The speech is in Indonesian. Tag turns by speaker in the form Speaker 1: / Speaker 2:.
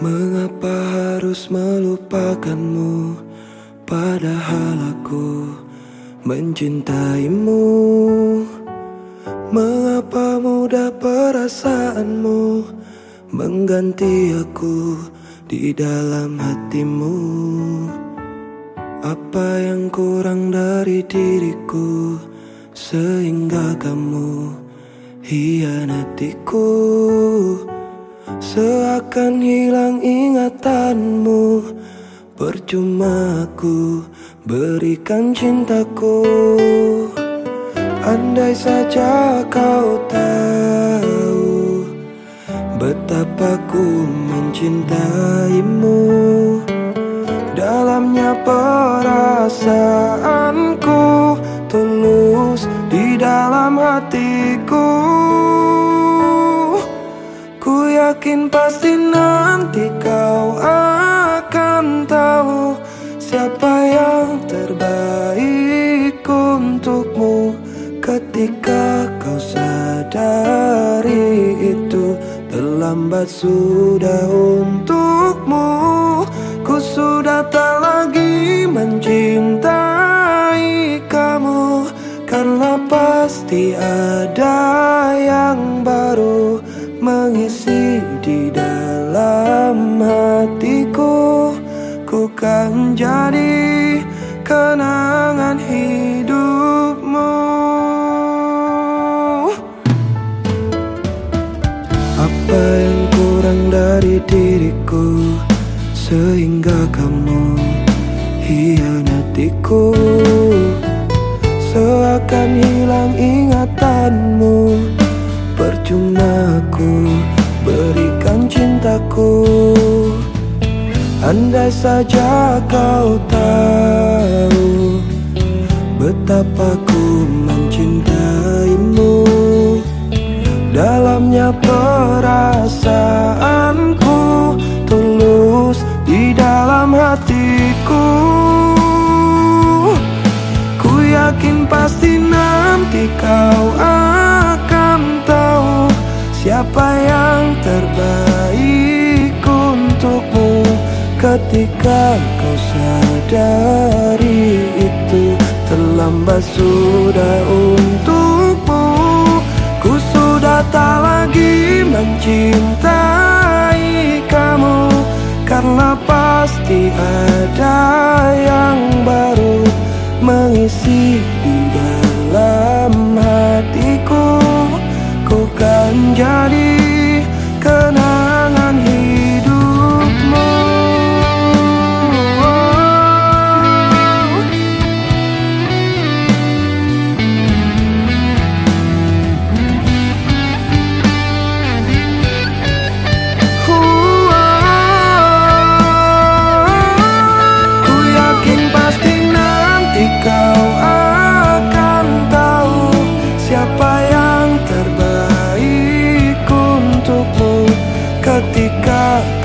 Speaker 1: Mengapa harus melupakanmu? Padahal aku mencintaimu. Mengapa mudah perasaanmu Mengganti aku di dalam hatimu? Apa yang kurang dari diriku Sehingga kamu hianatiku Seakan hilang ingatanmu. Percuma aku berikan cintaku. Andai saja kau tahu Betapa ku mencintaimu. Dalamnya perasaanku Tulus di dalam hatiku yakin pasti nanti kau akan tahu Siapa yang terbaik untukmu. Ketika kau sadari itu Terlambat sudah untukmu. Ku sudah tak lagi mencintai kamu Karena pasti ada mengisi di dalam hatiku. Ku kan jadi kenangan hidupmu. Apa yang kurang dari diriku Sehingga kamu hianatiku? Seakan hilang ingatanmu cintaku Andai saja kau tahu Betapa ku mencintaimu Dalamnya perasaanku Tulus di dalam hatiku. Ku yakin pasti nanti kau Siapa Ketika kau sadari itu Terlambat sudah untukmu Ku sudah tak lagi mencintai kamu. Karena pasti ada yang baru Mengisi di dalam hatiku. Kan jadi love